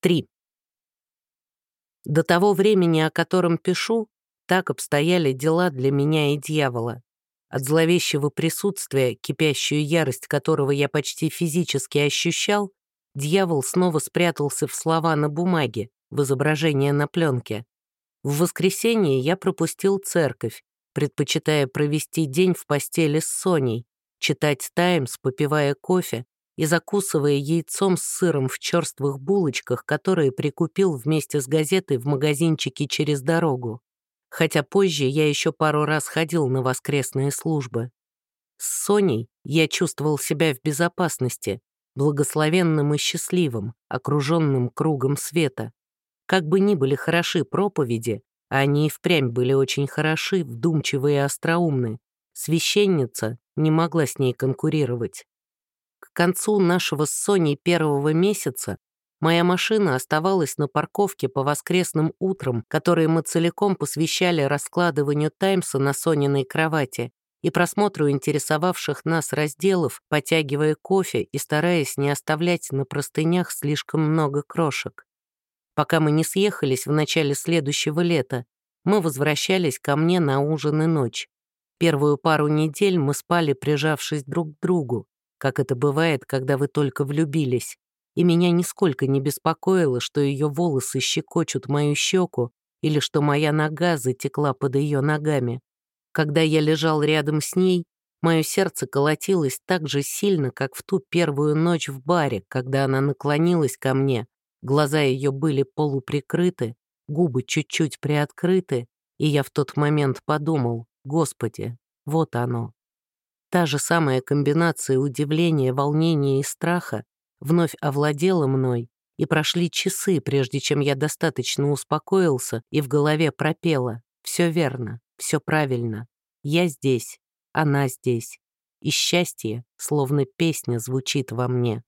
3. До того времени, о котором пишу, так обстояли дела для меня и дьявола. От зловещего присутствия, кипящую ярость которого я почти физически ощущал, дьявол снова спрятался в слова на бумаге, в изображение на пленке. В воскресенье я пропустил церковь, предпочитая провести день в постели с Соней, читать «Таймс», попивая кофе и закусывая яйцом с сыром в черствых булочках, которые прикупил вместе с газетой в магазинчике через дорогу. Хотя позже я еще пару раз ходил на воскресные службы. С Соней я чувствовал себя в безопасности, благословенным и счастливым, окруженным кругом света. Как бы ни были хороши проповеди, а они и впрямь были очень хороши, вдумчивые и остроумны, священница не могла с ней конкурировать. К концу нашего с Соней первого месяца моя машина оставалась на парковке по воскресным утрам, которые мы целиком посвящали раскладыванию Таймса на Сониной кровати и просмотру интересовавших нас разделов, потягивая кофе и стараясь не оставлять на простынях слишком много крошек. Пока мы не съехались в начале следующего лета, мы возвращались ко мне на ужин и ночь. Первую пару недель мы спали, прижавшись друг к другу, как это бывает, когда вы только влюбились, и меня нисколько не беспокоило, что ее волосы щекочут мою щеку или что моя нога затекла под ее ногами. Когда я лежал рядом с ней, мое сердце колотилось так же сильно, как в ту первую ночь в баре, когда она наклонилась ко мне, глаза ее были полуприкрыты, губы чуть-чуть приоткрыты, и я в тот момент подумал, «Господи, вот оно, Та же самая комбинация удивления, волнения и страха вновь овладела мной, и прошли часы, прежде чем я достаточно успокоился и в голове пропела «Все верно, все правильно, я здесь, она здесь, и счастье, словно песня, звучит во мне».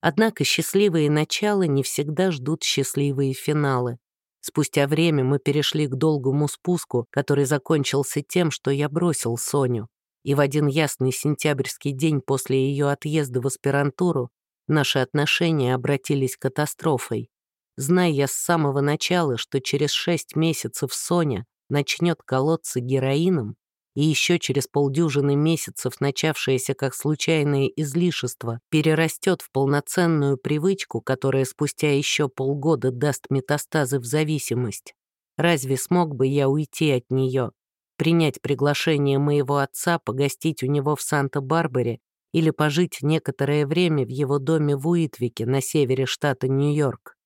Однако счастливые начала не всегда ждут счастливые финалы. Спустя время мы перешли к долгому спуску, который закончился тем, что я бросил Соню и в один ясный сентябрьский день после ее отъезда в аспирантуру наши отношения обратились катастрофой. Зная я с самого начала, что через шесть месяцев Соня начнет колоться героином, и еще через полдюжины месяцев начавшееся как случайное излишество перерастет в полноценную привычку, которая спустя еще полгода даст метастазы в зависимость. Разве смог бы я уйти от нее, принять приглашение моего отца погостить у него в Санта-Барбаре или пожить некоторое время в его доме в Уитвике на севере штата Нью-Йорк.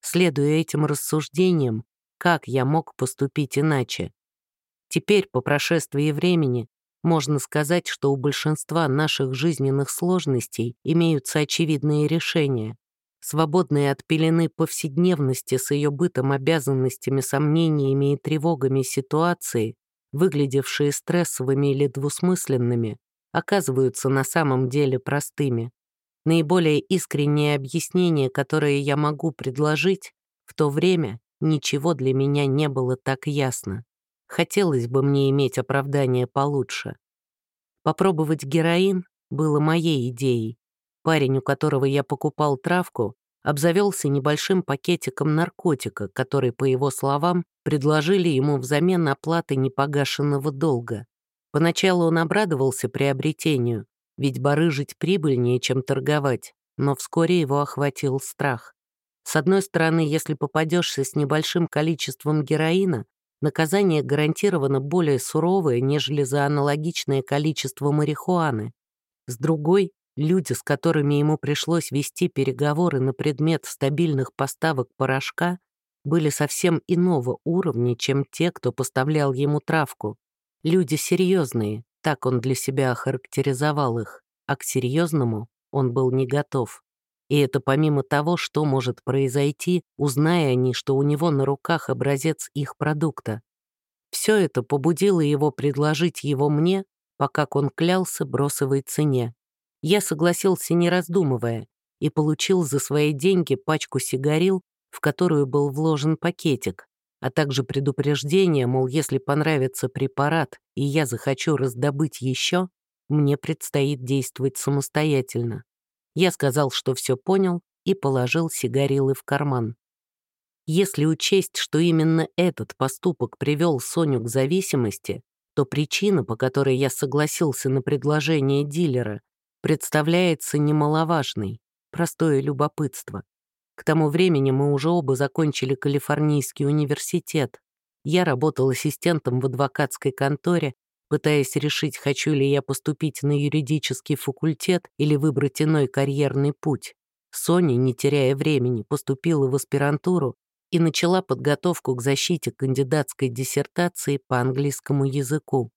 Следуя этим рассуждениям, как я мог поступить иначе? Теперь, по прошествии времени, можно сказать, что у большинства наших жизненных сложностей имеются очевидные решения. Свободные от пелены повседневности с ее бытом, обязанностями, сомнениями и тревогами ситуации выглядевшие стрессовыми или двусмысленными, оказываются на самом деле простыми. Наиболее искреннее объяснение, которое я могу предложить, в то время ничего для меня не было так ясно. Хотелось бы мне иметь оправдание получше. Попробовать героин было моей идеей. Парень, у которого я покупал травку, обзавелся небольшим пакетиком наркотика, который, по его словам, предложили ему взамен оплаты непогашенного долга. Поначалу он обрадовался приобретению, ведь барыжить прибыльнее, чем торговать, но вскоре его охватил страх. С одной стороны, если попадешься с небольшим количеством героина, наказание гарантированно более суровое, нежели за аналогичное количество марихуаны. С другой, Люди, с которыми ему пришлось вести переговоры на предмет стабильных поставок порошка, были совсем иного уровня, чем те, кто поставлял ему травку. Люди серьезные, так он для себя охарактеризовал их, а к серьезному он был не готов. И это помимо того, что может произойти, узная они, что у него на руках образец их продукта. Все это побудило его предложить его мне, пока он клялся бросовой цене. Я согласился, не раздумывая, и получил за свои деньги пачку сигарил, в которую был вложен пакетик, а также предупреждение, мол, если понравится препарат и я захочу раздобыть еще, мне предстоит действовать самостоятельно. Я сказал, что все понял, и положил сигарилы в карман. Если учесть, что именно этот поступок привел Соню к зависимости, то причина, по которой я согласился на предложение дилера, представляется немаловажной — простое любопытство. К тому времени мы уже оба закончили Калифорнийский университет. Я работал ассистентом в адвокатской конторе, пытаясь решить, хочу ли я поступить на юридический факультет или выбрать иной карьерный путь. Соня, не теряя времени, поступила в аспирантуру и начала подготовку к защите кандидатской диссертации по английскому языку.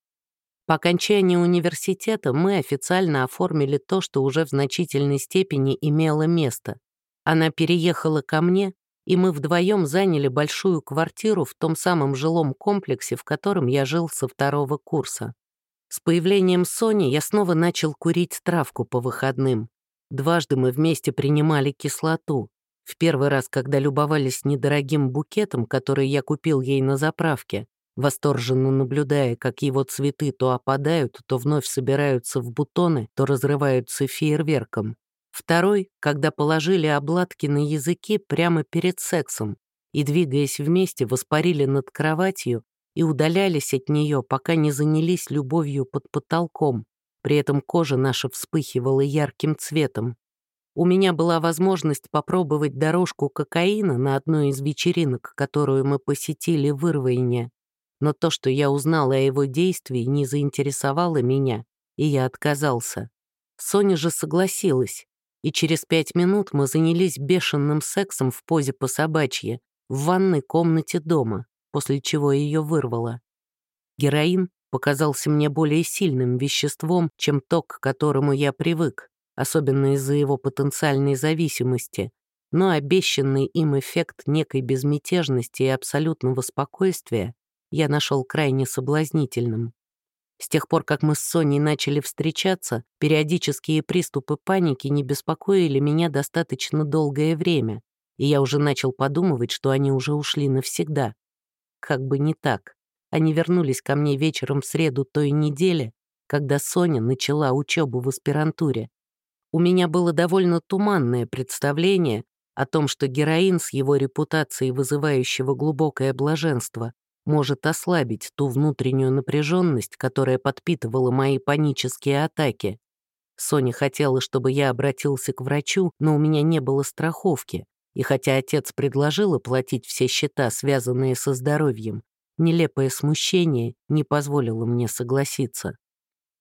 По окончании университета мы официально оформили то, что уже в значительной степени имело место. Она переехала ко мне, и мы вдвоем заняли большую квартиру в том самом жилом комплексе, в котором я жил со второго курса. С появлением Сони я снова начал курить травку по выходным. Дважды мы вместе принимали кислоту. В первый раз, когда любовались недорогим букетом, который я купил ей на заправке, восторженно наблюдая, как его цветы то опадают, то вновь собираются в бутоны, то разрываются фейерверком. Второй, когда положили обладки на языки прямо перед сексом и, двигаясь вместе, воспарили над кроватью и удалялись от нее, пока не занялись любовью под потолком. При этом кожа наша вспыхивала ярким цветом. У меня была возможность попробовать дорожку кокаина на одной из вечеринок, которую мы посетили в Ирвейне. Но то, что я узнала о его действии, не заинтересовало меня, и я отказался. Соня же согласилась, и через пять минут мы занялись бешеным сексом в позе по собачье в ванной комнате дома, после чего ее вырвало. Героин показался мне более сильным веществом, чем то, к которому я привык, особенно из-за его потенциальной зависимости, но обещанный им эффект некой безмятежности и абсолютного спокойствия я нашел крайне соблазнительным. С тех пор, как мы с Соней начали встречаться, периодические приступы паники не беспокоили меня достаточно долгое время, и я уже начал подумывать, что они уже ушли навсегда. Как бы не так. Они вернулись ко мне вечером в среду той недели, когда Соня начала учебу в аспирантуре. У меня было довольно туманное представление о том, что героин с его репутацией вызывающего глубокое блаженство может ослабить ту внутреннюю напряженность, которая подпитывала мои панические атаки. Соня хотела, чтобы я обратился к врачу, но у меня не было страховки, и хотя отец предложил оплатить все счета, связанные со здоровьем, нелепое смущение не позволило мне согласиться.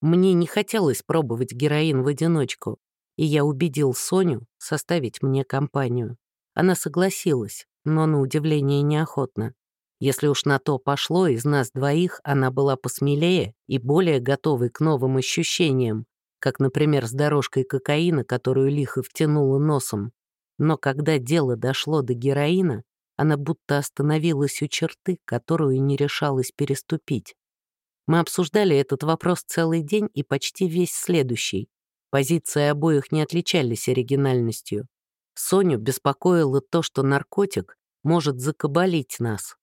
Мне не хотелось пробовать героин в одиночку, и я убедил Соню составить мне компанию. Она согласилась, но на удивление неохотно. Если уж на то пошло, из нас двоих она была посмелее и более готовой к новым ощущениям, как, например, с дорожкой кокаина, которую лихо втянула носом. Но когда дело дошло до героина, она будто остановилась у черты, которую не решалась переступить. Мы обсуждали этот вопрос целый день и почти весь следующий. Позиции обоих не отличались оригинальностью. Соню беспокоило то, что наркотик может закабалить нас.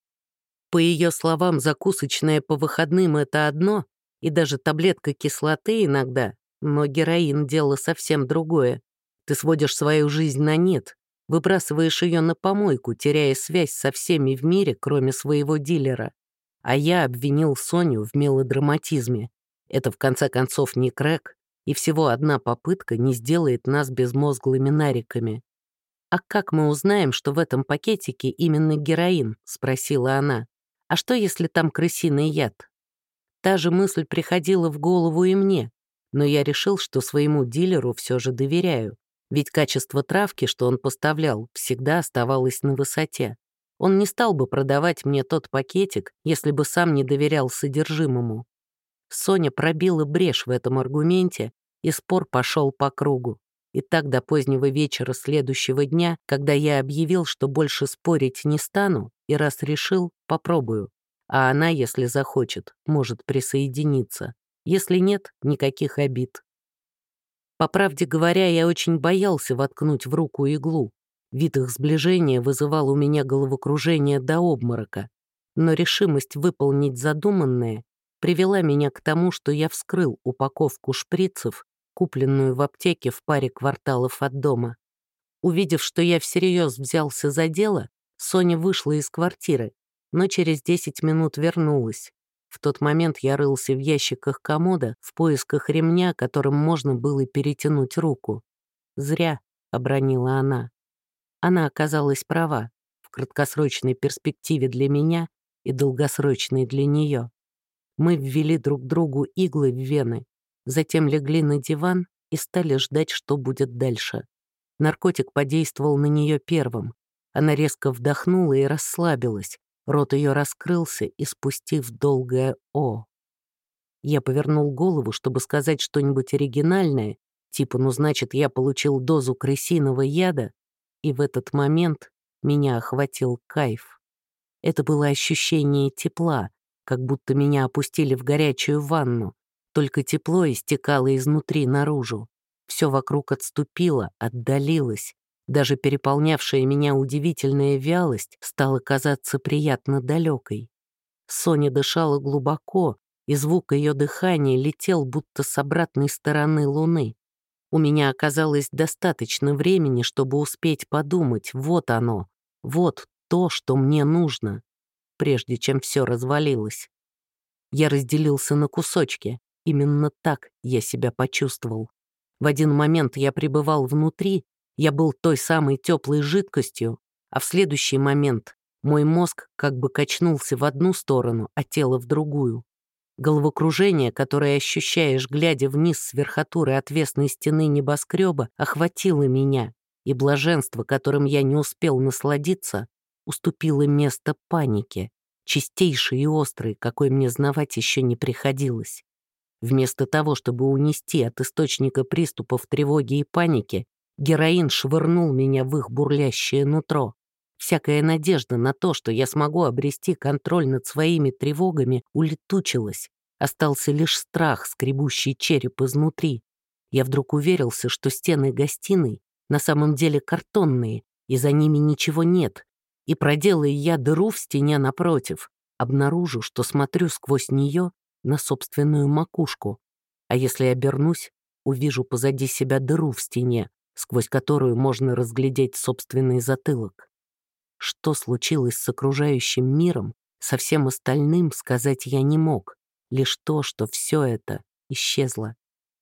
По ее словам, закусочная по выходным — это одно, и даже таблетка кислоты иногда, но героин — дело совсем другое. Ты сводишь свою жизнь на нет, выбрасываешь ее на помойку, теряя связь со всеми в мире, кроме своего дилера. А я обвинил Соню в мелодраматизме. Это, в конце концов, не крэк, и всего одна попытка не сделает нас безмозглыми нариками. «А как мы узнаем, что в этом пакетике именно героин?» — спросила она. «А что, если там крысиный яд?» Та же мысль приходила в голову и мне, но я решил, что своему дилеру все же доверяю, ведь качество травки, что он поставлял, всегда оставалось на высоте. Он не стал бы продавать мне тот пакетик, если бы сам не доверял содержимому. Соня пробила брешь в этом аргументе, и спор пошел по кругу. И так до позднего вечера следующего дня, когда я объявил, что больше спорить не стану, и раз решил, попробую. А она, если захочет, может присоединиться. Если нет, никаких обид. По правде говоря, я очень боялся воткнуть в руку иглу. Вид их сближения вызывал у меня головокружение до обморока. Но решимость выполнить задуманное привела меня к тому, что я вскрыл упаковку шприцев, купленную в аптеке в паре кварталов от дома. Увидев, что я всерьез взялся за дело, Соня вышла из квартиры, но через 10 минут вернулась. В тот момент я рылся в ящиках комода в поисках ремня, которым можно было перетянуть руку. «Зря», — обронила она. Она оказалась права в краткосрочной перспективе для меня и долгосрочной для нее. Мы ввели друг другу иглы в вены, затем легли на диван и стали ждать, что будет дальше. Наркотик подействовал на нее первым. Она резко вдохнула и расслабилась, Рот ее раскрылся, испустив долгое «О». Я повернул голову, чтобы сказать что-нибудь оригинальное, типа «ну, значит, я получил дозу крысиного яда», и в этот момент меня охватил кайф. Это было ощущение тепла, как будто меня опустили в горячую ванну, только тепло истекало изнутри наружу. Все вокруг отступило, отдалилось, даже переполнявшая меня удивительная вялость стала казаться приятно далекой. Соня дышала глубоко, и звук ее дыхания летел будто с обратной стороны луны. У меня оказалось достаточно времени, чтобы успеть подумать, вот оно, вот то, что мне нужно, прежде чем все развалилось. Я разделился на кусочки, именно так я себя почувствовал. В один момент я пребывал внутри, я был той самой теплой жидкостью, а в следующий момент мой мозг как бы качнулся в одну сторону, а тело в другую. Головокружение, которое ощущаешь, глядя вниз с верхотуры отвесной стены небоскреба, охватило меня, и блаженство, которым я не успел насладиться, уступило место панике, чистейшей и острой, какой мне знавать еще не приходилось. Вместо того, чтобы унести от источника приступов тревоги и паники, Героин швырнул меня в их бурлящее нутро. Всякая надежда на то, что я смогу обрести контроль над своими тревогами, улетучилась. Остался лишь страх, скребущий череп изнутри. Я вдруг уверился, что стены гостиной на самом деле картонные, и за ними ничего нет. И проделая я дыру в стене напротив, обнаружу, что смотрю сквозь нее на собственную макушку. А если обернусь, увижу позади себя дыру в стене, сквозь которую можно разглядеть собственный затылок. Что случилось с окружающим миром, со всем остальным сказать я не мог, лишь то, что все это исчезло.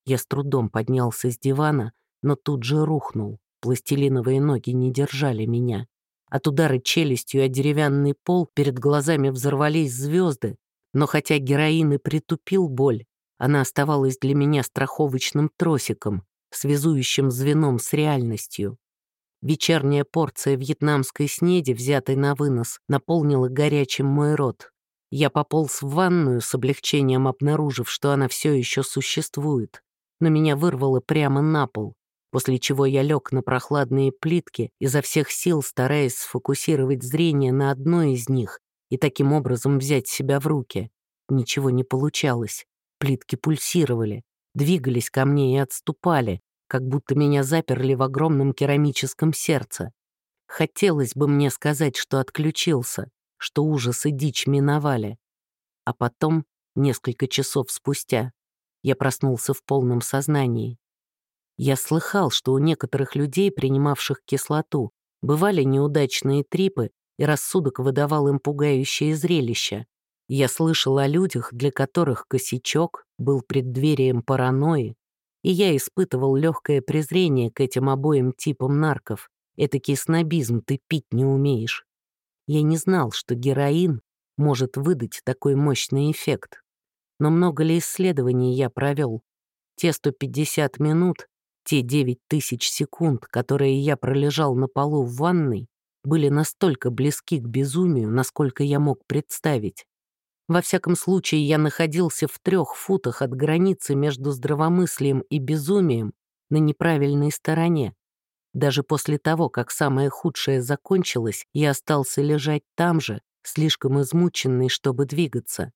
Я с трудом поднялся с дивана, но тут же рухнул, пластилиновые ноги не держали меня. От удара челюстью о деревянный пол перед глазами взорвались звезды, но хотя героин и притупил боль, она оставалась для меня страховочным тросиком, связующим звеном с реальностью. Вечерняя порция вьетнамской снеди, взятой на вынос, наполнила горячим мой рот. Я пополз в ванную с облегчением, обнаружив, что она все еще существует. Но меня вырвало прямо на пол, после чего я лег на прохладные плитки, изо всех сил стараясь сфокусировать зрение на одной из них и таким образом взять себя в руки. Ничего не получалось. Плитки пульсировали, двигались ко мне и отступали, как будто меня заперли в огромном керамическом сердце. Хотелось бы мне сказать, что отключился, что ужас и дичь миновали. А потом, несколько часов спустя, я проснулся в полном сознании. Я слыхал, что у некоторых людей, принимавших кислоту, бывали неудачные трипы, и рассудок выдавал им пугающее зрелище. Я слышал о людях, для которых косячок был преддверием паранойи, и я испытывал легкое презрение к этим обоим типам нарков. Этакий снобизм ты пить не умеешь. Я не знал, что героин может выдать такой мощный эффект. Но много ли исследований я провел? Те 150 минут, те 9 тысяч секунд, которые я пролежал на полу в ванной, были настолько близки к безумию, насколько я мог представить. Во всяком случае, я находился в трех футах от границы между здравомыслием и безумием на неправильной стороне. Даже после того, как самое худшее закончилось, я остался лежать там же, слишком измученный, чтобы двигаться.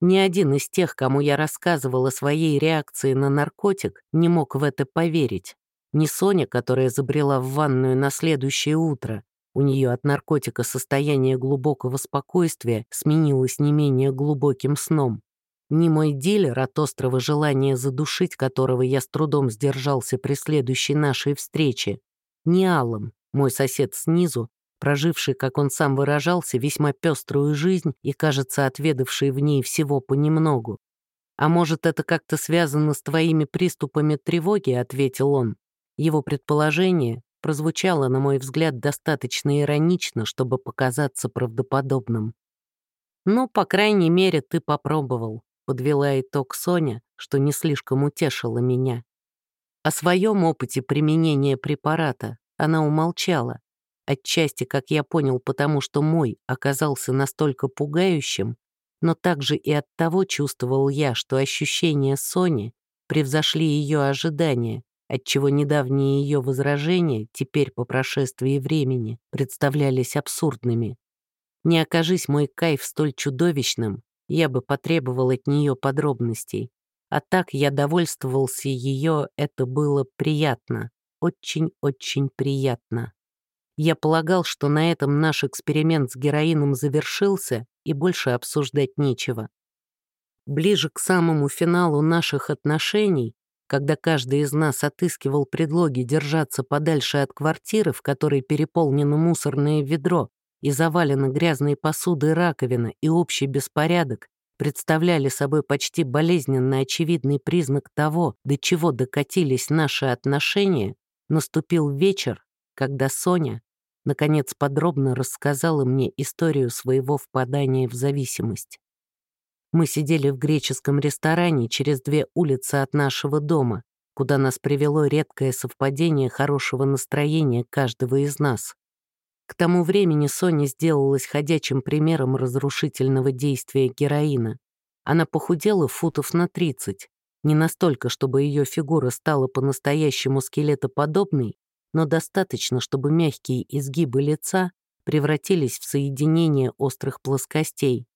Ни один из тех, кому я рассказывал о своей реакции на наркотик, не мог в это поверить. Ни Соня, которая забрела в ванную на следующее утро, у нее от наркотика состояние глубокого спокойствия сменилось не менее глубоким сном. Ни мой дилер от острого желания задушить, которого я с трудом сдержался при следующей нашей встрече, Не Аллом, мой сосед снизу, проживший, как он сам выражался, весьма пеструю жизнь и, кажется, отведавший в ней всего понемногу. «А может, это как-то связано с твоими приступами тревоги?» — ответил он. Его предположение прозвучало, на мой взгляд, достаточно иронично, чтобы показаться правдоподобным. «Ну, по крайней мере, ты попробовал», — подвела итог Соня, что не слишком утешило меня. О своем опыте применения препарата она умолчала, отчасти, как я понял, потому что мой оказался настолько пугающим, но также и от того чувствовал я, что ощущения Сони превзошли ее ожидания, отчего недавние ее возражения теперь по прошествии времени представлялись абсурдными. Не окажись мой кайф столь чудовищным, я бы потребовал от нее подробностей. А так я довольствовался ее, это было приятно, очень-очень приятно. Я полагал, что на этом наш эксперимент с героином завершился, и больше обсуждать нечего. Ближе к самому финалу наших отношений, когда каждый из нас отыскивал предлоги держаться подальше от квартиры, в которой переполнено мусорное ведро и завалено грязной посудой раковина и общий беспорядок, представляли собой почти болезненно очевидный признак того, до чего докатились наши отношения, наступил вечер, когда Соня наконец подробно рассказала мне историю своего впадания в зависимость. Мы сидели в греческом ресторане через две улицы от нашего дома, куда нас привело редкое совпадение хорошего настроения каждого из нас. К тому времени Соня сделалась ходячим примером разрушительного действия героина. Она похудела футов на 30, не настолько, чтобы ее фигура стала по-настоящему скелетоподобной, но достаточно, чтобы мягкие изгибы лица превратились в соединение острых плоскостей.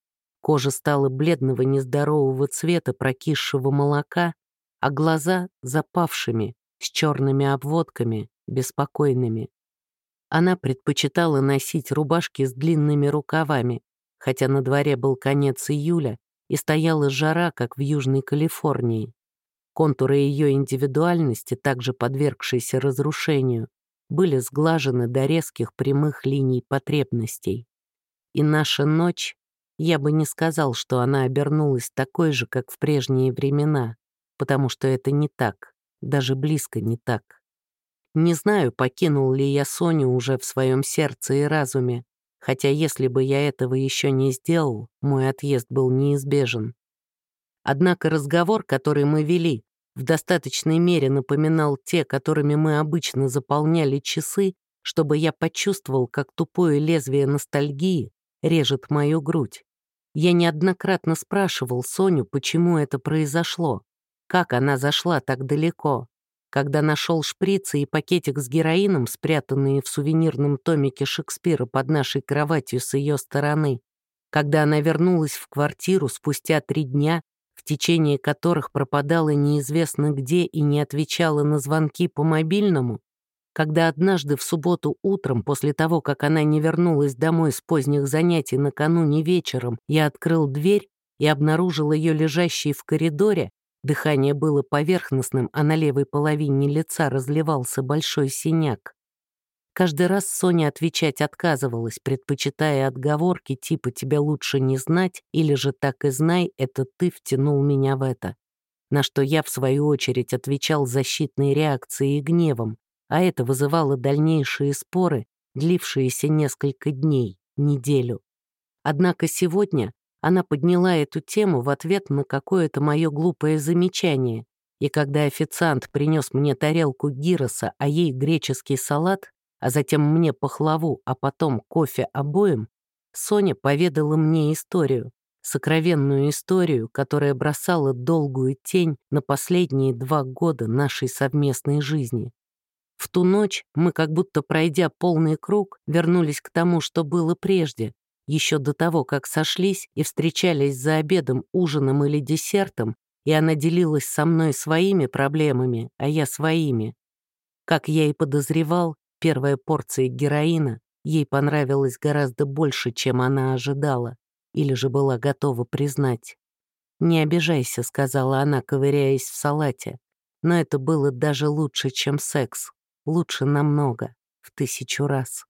Кожа стала бледного нездорового цвета прокисшего молока, а глаза — запавшими, с черными обводками, беспокойными. Она предпочитала носить рубашки с длинными рукавами, хотя на дворе был конец июля и стояла жара, как в Южной Калифорнии. Контуры ее индивидуальности, также подвергшиеся разрушению, были сглажены до резких прямых линий потребностей. И наша ночь, я бы не сказал, что она обернулась такой же, как в прежние времена, потому что это не так, даже близко не так. Не знаю, покинул ли я Соню уже в своем сердце и разуме, хотя если бы я этого еще не сделал, мой отъезд был неизбежен. Однако разговор, который мы вели, в достаточной мере напоминал те, которыми мы обычно заполняли часы, чтобы я почувствовал, как тупое лезвие ностальгии режет мою грудь. Я неоднократно спрашивал Соню, почему это произошло, как она зашла так далеко. Когда нашел шприцы и пакетик с героином, спрятанные в сувенирном томике Шекспира под нашей кроватью с ее стороны, когда она вернулась в квартиру спустя три дня в течение которых пропадала неизвестно где и не отвечала на звонки по мобильному, когда однажды в субботу утром, после того, как она не вернулась домой с поздних занятий накануне вечером, я открыл дверь и обнаружил ее лежащей в коридоре, дыхание было поверхностным, а на левой половине лица разливался большой синяк. Каждый раз Соня отвечать отказывалась, предпочитая отговорки типа «тебя лучше не знать» или же «так и знай, это ты втянул меня в это». На что я, в свою очередь, отвечал защитной реакцией и гневом, а это вызывало дальнейшие споры, длившиеся несколько дней, неделю. Однако сегодня она подняла эту тему в ответ на какое-то мое глупое замечание, и когда официант принес мне тарелку гироса, а ей греческий салат, а затем мне пахлаву, а потом кофе обоим, Соня поведала мне историю, сокровенную историю, которая бросала долгую тень на последние два года нашей совместной жизни. В ту ночь мы, как будто пройдя полный круг, вернулись к тому, что было прежде, еще до того, как сошлись и встречались за обедом, ужином или десертом, и она делилась со мной своими проблемами, а я своими. Как я и подозревал, Первая порция героина ей понравилась гораздо больше, чем она ожидала, или же была готова признать. «Не обижайся», — сказала она, ковыряясь в салате, «но это было даже лучше, чем секс. Лучше намного, в тысячу раз.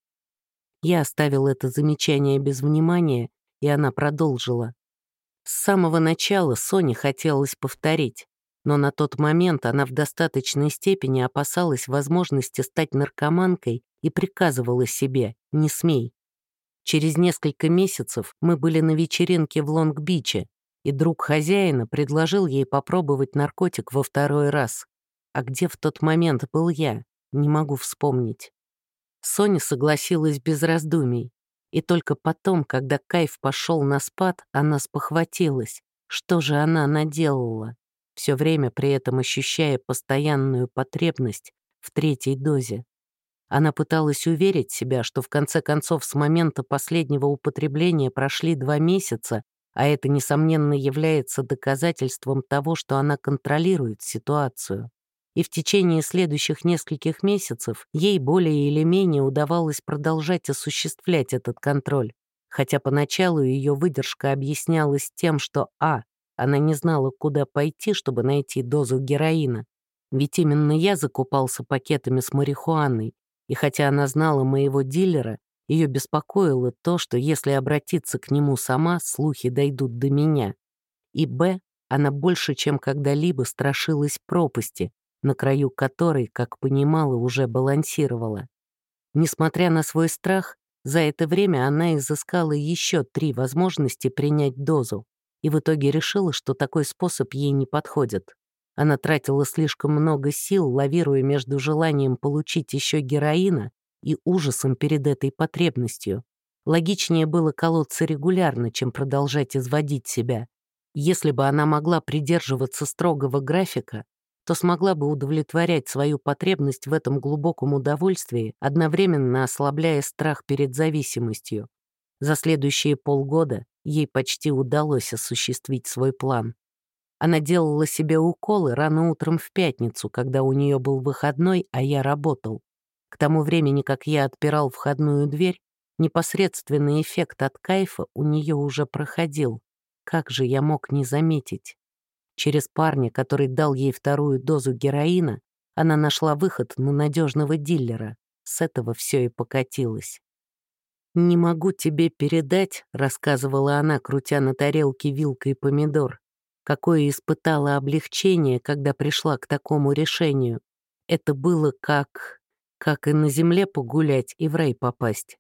Я оставил это замечание без внимания, и она продолжила. С самого начала Соне хотелось повторить, но на тот момент она в достаточной степени опасалась возможности стать наркоманкой и приказывала себе «не смей». Через несколько месяцев мы были на вечеринке в Лонг-Биче, и друг хозяина предложил ей попробовать наркотик во второй раз. А где в тот момент был я, не могу вспомнить. Соня согласилась без раздумий, и только потом, когда кайф пошел на спад, она спохватилась, что же она наделала, все время при этом ощущая постоянную потребность в третьей дозе. Она пыталась уверить себя, что в конце концов с момента последнего употребления прошли два месяца, а это, несомненно, является доказательством того, что она контролирует ситуацию. И в течение следующих нескольких месяцев ей более или менее удавалось продолжать осуществлять этот контроль, хотя поначалу ее выдержка объяснялась тем, что а. Она не знала, куда пойти, чтобы найти дозу героина, ведь именно я закупался пакетами с марихуаной, и хотя она знала моего дилера, ее беспокоило то, что если обратиться к нему сама, слухи дойдут до меня. И Б, она больше, чем когда-либо страшилась пропасти, на краю которой, как понимала, уже балансировала. Несмотря на свой страх, за это время она изыскала еще три возможности принять дозу и в итоге решила, что такой способ ей не подходит. Она тратила слишком много сил, лавируя между желанием получить еще героина и ужасом перед этой потребностью. Логичнее было колоться регулярно, чем продолжать изводить себя. Если бы она могла придерживаться строгого графика, то смогла бы удовлетворять свою потребность в этом глубоком удовольствии, одновременно ослабляя страх перед зависимостью. За следующие полгода ей почти удалось осуществить свой план. Она делала себе уколы рано утром в пятницу, когда у нее был выходной, а я работал. К тому времени, как я отпирал входную дверь, непосредственный эффект от кайфа у нее уже проходил. Как же я мог не заметить? Через парня, который дал ей вторую дозу героина, она нашла выход на надежного дилера. С этого все и покатилось. «Не могу тебе передать», — рассказывала она, крутя на тарелке вилкой помидор, какое испытала облегчение, когда пришла к такому решению. Это было как... как и на земле погулять и в рай попасть.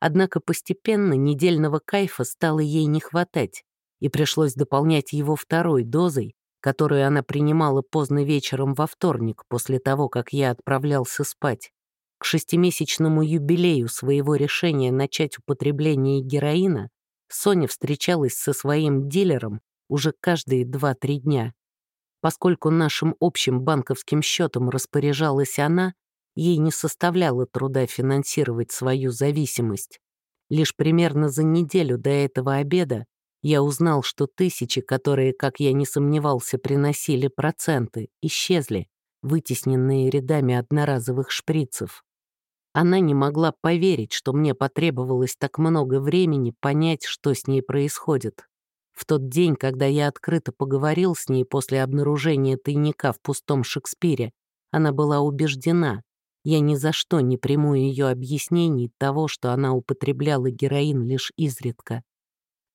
Однако постепенно недельного кайфа стало ей не хватать, и пришлось дополнять его второй дозой, которую она принимала поздно вечером во вторник, после того, как я отправлялся спать. К шестимесячному юбилею своего решения начать употребление героина Соня встречалась со своим дилером уже каждые 2-3 дня. Поскольку нашим общим банковским счетом распоряжалась она, ей не составляло труда финансировать свою зависимость. Лишь примерно за неделю до этого обеда я узнал, что тысячи, которые, как я не сомневался, приносили проценты, исчезли, вытесненные рядами одноразовых шприцев. Она не могла поверить, что мне потребовалось так много времени понять, что с ней происходит. В тот день, когда я открыто поговорил с ней после обнаружения тайника в пустом Шекспире, она была убеждена, я ни за что не приму ее объяснений того, что она употребляла героин лишь изредка.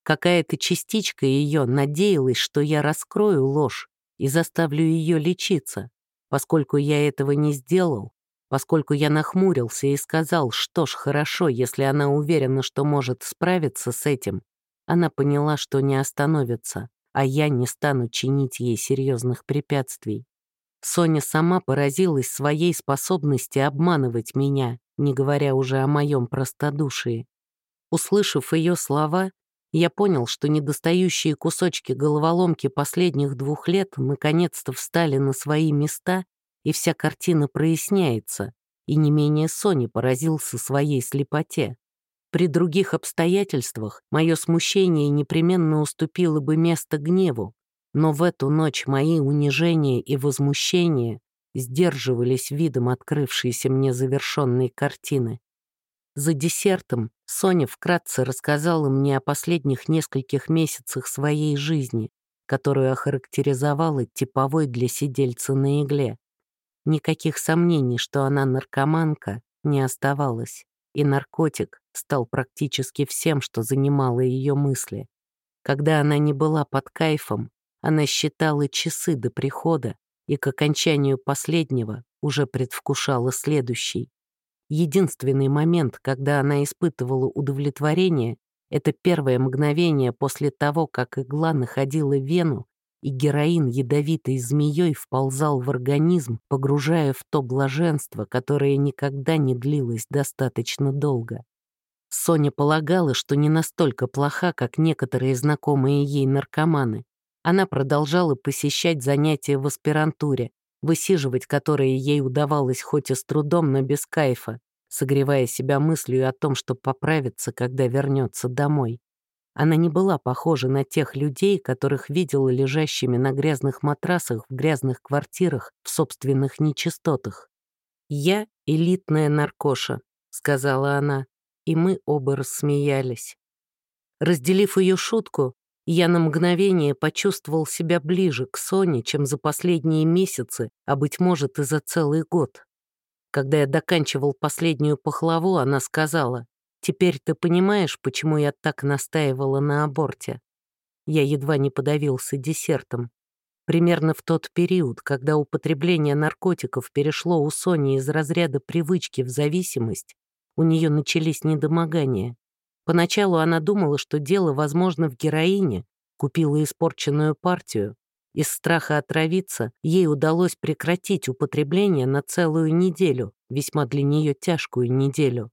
Какая-то частичка ее надеялась, что я раскрою ложь и заставлю ее лечиться. Поскольку я этого не сделал, поскольку я нахмурился и сказал, что ж, хорошо, если она уверена, что может справиться с этим, она поняла, что не остановится, а я не стану чинить ей серьезных препятствий. Соня сама поразилась своей способности обманывать меня, не говоря уже о моем простодушии. Услышав ее слова, я понял, что недостающие кусочки головоломки последних двух лет наконец-то встали на свои места, и вся картина проясняется, и не менее Соня поразился своей слепоте. При других обстоятельствах мое смущение непременно уступило бы место гневу, но в эту ночь мои унижения и возмущения сдерживались видом открывшейся мне завершенной картины. За десертом Соня вкратце рассказала мне о последних нескольких месяцах своей жизни, которую охарактеризовала типовой для сидельца на игле. Никаких сомнений, что она наркоманка, не оставалось, и наркотик стал практически всем, что занимало ее мысли. Когда она не была под кайфом, она считала часы до прихода и к окончанию последнего уже предвкушала следующий. Единственный момент, когда она испытывала удовлетворение, это первое мгновение после того, как игла находила вену, и героин ядовитой змеей вползал в организм, погружая в то блаженство, которое никогда не длилось достаточно долго. Соня полагала, что не настолько плоха, как некоторые знакомые ей наркоманы. Она продолжала посещать занятия в аспирантуре, высиживать которые ей удавалось хоть и с трудом, но без кайфа, согревая себя мыслью о том, что поправится, когда вернется домой. Она не была похожа на тех людей, которых видела лежащими на грязных матрасах в грязных квартирах в собственных нечистотах. «Я элитная наркоша», — сказала она, и мы оба рассмеялись. Разделив ее шутку, я на мгновение почувствовал себя ближе к Соне, чем за последние месяцы, а, быть может, и за целый год. Когда я доканчивал последнюю пахлаву, она сказала, «Теперь ты понимаешь, почему я так настаивала на аборте?» Я едва не подавился десертом. Примерно в тот период, когда употребление наркотиков перешло у Сони из разряда привычки в зависимость, у нее начались недомогания. Поначалу она думала, что дело, возможно, в героине, купила испорченную партию. Из страха отравиться ей удалось прекратить употребление на целую неделю, весьма для нее тяжкую неделю.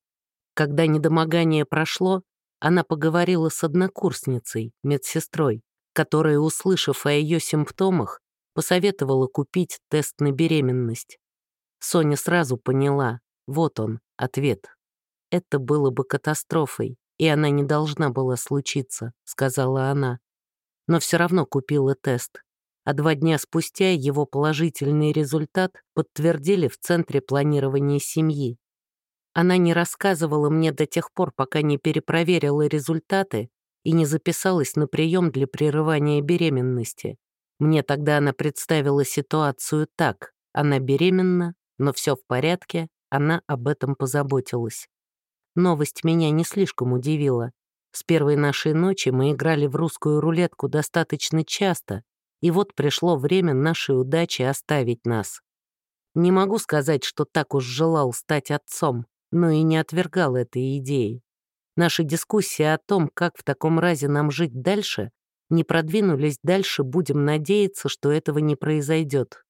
Когда недомогание прошло, она поговорила с однокурсницей, медсестрой, которая, услышав о ее симптомах, посоветовала купить тест на беременность. Соня сразу поняла, вот он, ответ. Это было бы катастрофой, и она не должна была случиться», — сказала она. Но все равно купила тест. А два дня спустя его положительный результат подтвердили в Центре планирования семьи. Она не рассказывала мне до тех пор, пока не перепроверила результаты и не записалась на прием для прерывания беременности. Мне тогда она представила ситуацию так. Она беременна, но все в порядке, она об этом позаботилась. Новость меня не слишком удивила. С первой нашей ночи мы играли в русскую рулетку достаточно часто, и вот пришло время нашей удачи оставить нас. Не могу сказать, что так уж желал стать отцом, но и не отвергал этой идеи. Наши дискуссии о том, как в таком разе нам жить дальше, не продвинулись дальше, будем надеяться, что этого не произойдет.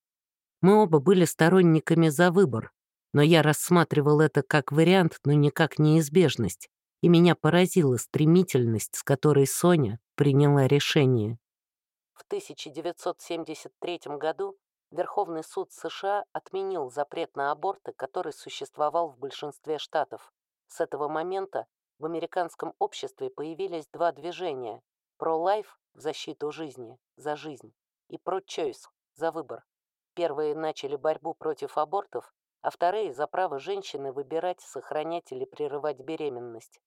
Мы оба были сторонниками за выбор, но я рассматривал это как вариант, но не как неизбежность, и меня поразила стремительность, с которой Соня приняла решение. В 1973 году Верховный суд США отменил запрет на аборты, который существовал в большинстве штатов. С этого момента в американском обществе появились два движения – pro-life – в защиту жизни, за жизнь, и pro-choice – за выбор. Первые начали борьбу против абортов, а вторые за право женщины выбирать, сохранять или прерывать беременность.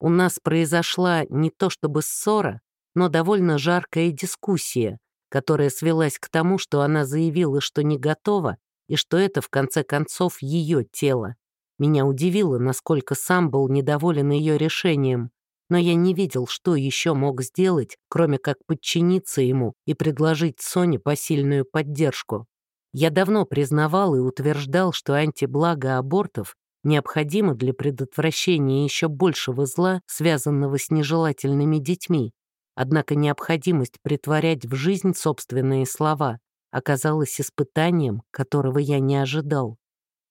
У нас произошла не то чтобы ссора, но довольно жаркая дискуссия, которая свелась к тому, что она заявила, что не готова, и что это, в конце концов, ее тело. Меня удивило, насколько сам был недоволен ее решением, но я не видел, что еще мог сделать, кроме как подчиниться ему и предложить Соне посильную поддержку. Я давно признавал и утверждал, что антиблага абортов необходимо для предотвращения еще большего зла, связанного с нежелательными детьми. Однако необходимость притворять в жизнь собственные слова оказалась испытанием, которого я не ожидал.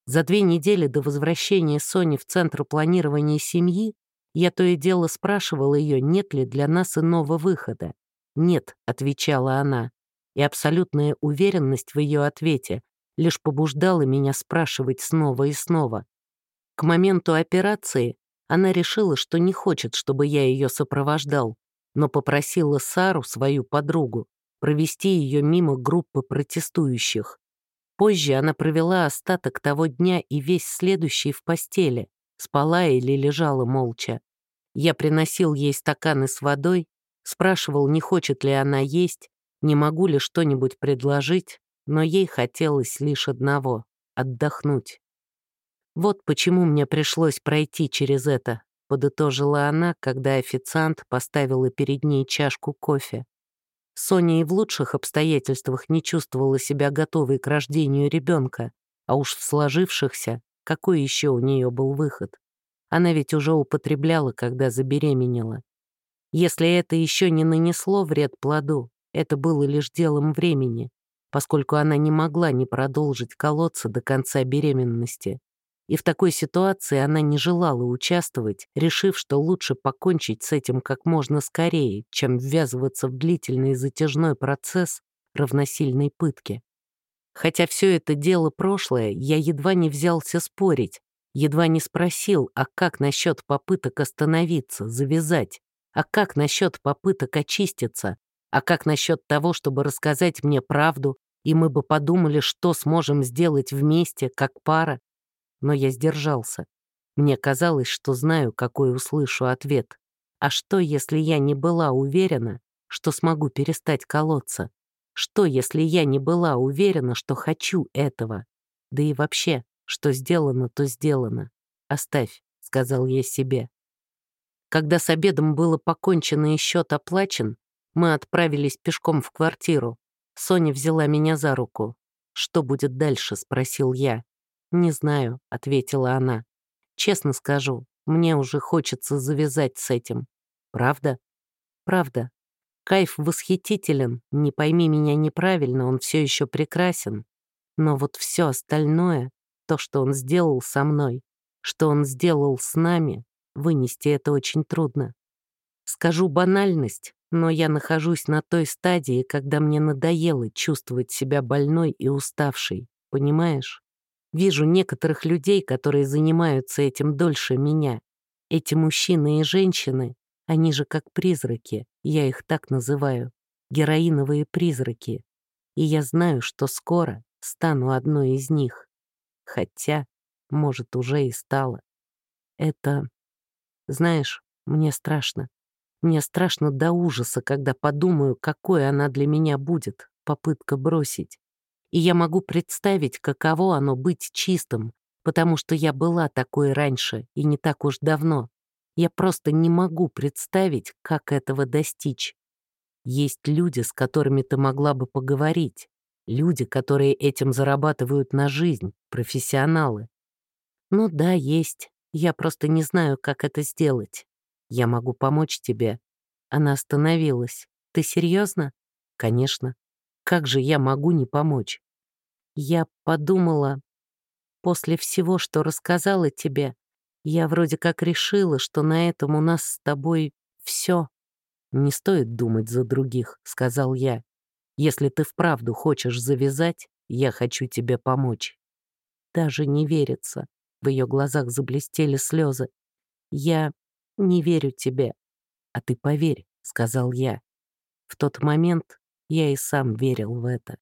За две недели до возвращения Сони в Центр планирования семьи я то и дело спрашивал ее, нет ли для нас иного выхода. «Нет», — отвечала она, и абсолютная уверенность в ее ответе лишь побуждала меня спрашивать снова и снова. К моменту операции она решила, что не хочет, чтобы я ее сопровождал, но попросила Сару, свою подругу, провести ее мимо группы протестующих. Позже она провела остаток того дня и весь следующий в постели, спала или лежала молча. Я приносил ей стаканы с водой, спрашивал, не хочет ли она есть, не могу ли что-нибудь предложить, но ей хотелось лишь одного — отдохнуть. «Вот почему мне пришлось пройти через это», — подытожила она, когда официант поставила перед ней чашку кофе. Соня и в лучших обстоятельствах не чувствовала себя готовой к рождению ребенка, а уж в сложившихся, какой еще у нее был выход? Она ведь уже употребляла, когда забеременела. Если это еще не нанесло вред плоду, это было лишь делом времени, поскольку она не могла не продолжить колоться до конца беременности. И в такой ситуации она не желала участвовать, решив, что лучше покончить с этим как можно скорее, чем ввязываться в длительный затяжной процесс равносильной пытки. Хотя все это дело прошлое, я едва не взялся спорить, едва не спросил, а как насчет попыток остановиться, завязать, а как насчет попыток очиститься, а как насчет того, чтобы рассказать мне правду, и мы бы подумали, что сможем сделать вместе, как пара, но я сдержался. Мне казалось, что знаю, какой услышу ответ. А что, если я не была уверена, что смогу перестать колоться? Что, если я не была уверена, что хочу этого? Да и вообще, что сделано, то сделано. «Оставь», — сказал я себе. Когда с обедом было покончено и счет оплачен, мы отправились пешком в квартиру. Соня взяла меня за руку. «Что будет дальше?» — спросил я. «Не знаю», — ответила она. «Честно скажу, мне уже хочется завязать с этим. Правда? Правда. Кайф восхитителен, не пойми меня неправильно, он все еще прекрасен. Но вот все остальное, то, что он сделал со мной, что он сделал с нами, вынести это очень трудно. Скажу банальность, но я нахожусь на той стадии, когда мне надоело чувствовать себя больной и уставшей, понимаешь? Вижу некоторых людей, которые занимаются этим дольше меня. Эти мужчины и женщины, они же как призраки, я их так называю, героиновые призраки. И я знаю, что скоро стану одной из них. Хотя, может, уже и стала. Это... Знаешь, мне страшно. Мне страшно до ужаса, когда подумаю, какой она для меня будет, попытка бросить и я могу представить, каково оно быть чистым, потому что я была такой раньше и не так уж давно. Я просто не могу представить, как этого достичь. Есть люди, с которыми ты могла бы поговорить, люди, которые этим зарабатывают на жизнь, профессионалы. Ну да, есть. Я просто не знаю, как это сделать. Я могу помочь тебе. Она остановилась. Ты серьезно? Конечно. Как же я могу не помочь? Я подумала, после всего, что рассказала тебе, я вроде как решила, что на этом у нас с тобой все. Не стоит думать за других, сказал я. Если ты вправду хочешь завязать, я хочу тебе помочь. Даже не верится. В ее глазах заблестели слезы. Я не верю тебе. А ты поверь, сказал я. В тот момент я и сам верил в это.